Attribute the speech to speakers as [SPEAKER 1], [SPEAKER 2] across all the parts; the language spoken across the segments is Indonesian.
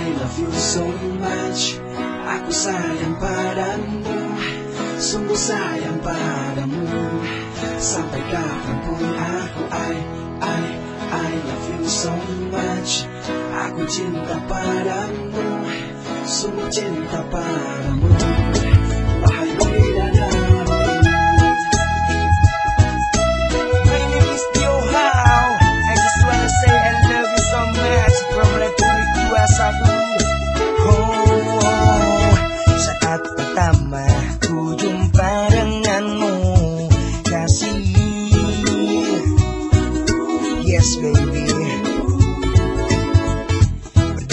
[SPEAKER 1] I love you so much. Aku sayang padamu Sungguh sayang padamu Sampai kapanpun aku I, I, I love you so much. Aku cinta padamu Sungguh cinta padamu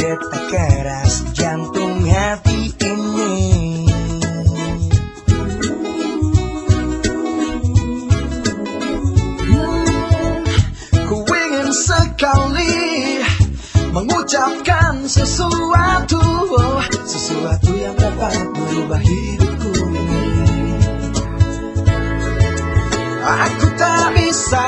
[SPEAKER 2] Tak keras jantung hati ini.
[SPEAKER 1] Ku ingin sekali mengucapkan sesuatu Sesuatu yang dapat merubah hidupku. Ini Aku tak bisa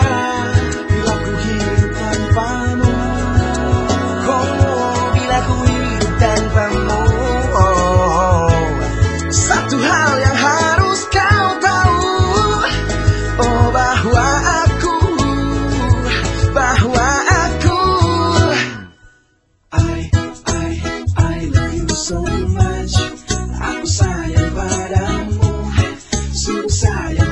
[SPEAKER 1] Messiah.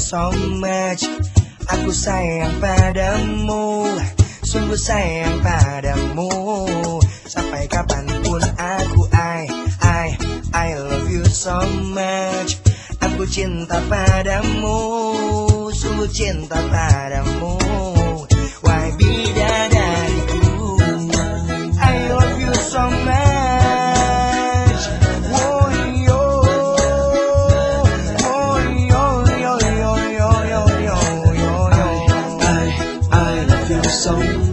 [SPEAKER 1] so much Aku sayang padamu Sungguh sayang padamu. Sampai kapan pun aku
[SPEAKER 2] I, I, I love you so much. Aku cinta padamu Sungguh cinta padamu. So.